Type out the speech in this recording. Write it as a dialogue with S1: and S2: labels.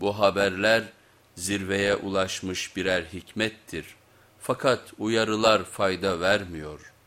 S1: Bu haberler zirveye ulaşmış birer hikmettir. Fakat uyarılar fayda vermiyor.''